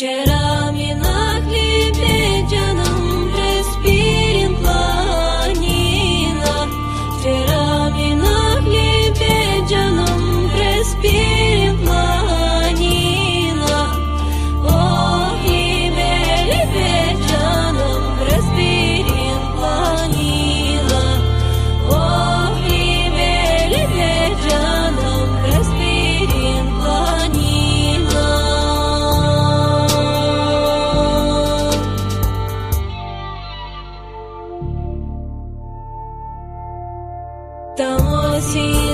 Get up. 到我心。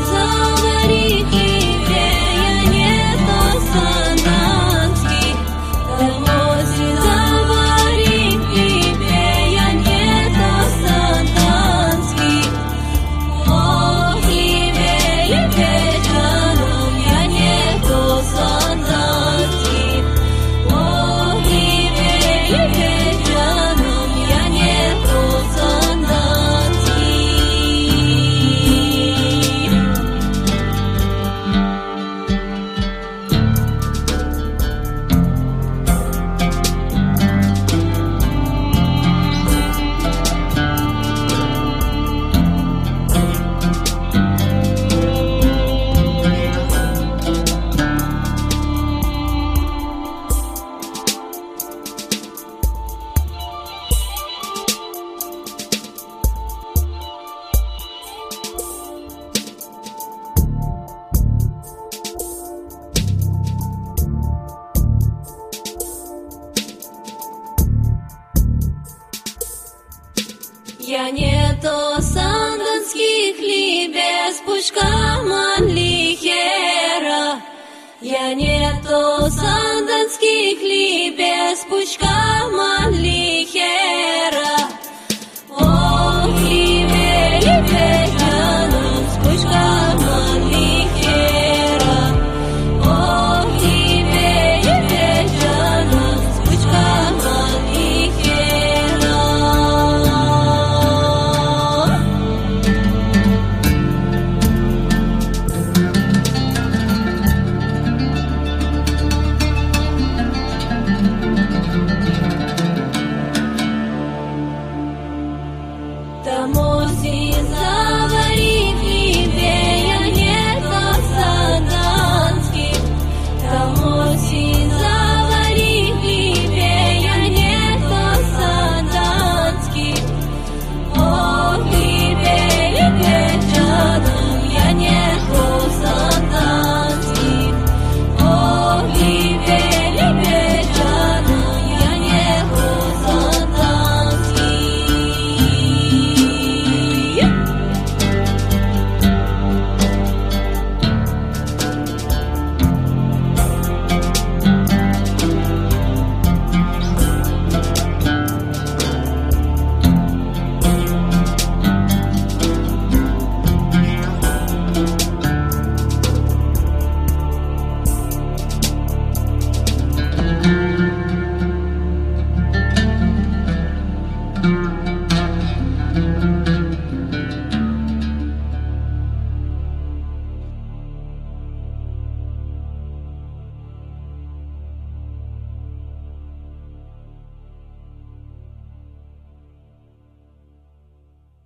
Я не то санденских ли без пучка манлихера, Я не то санденских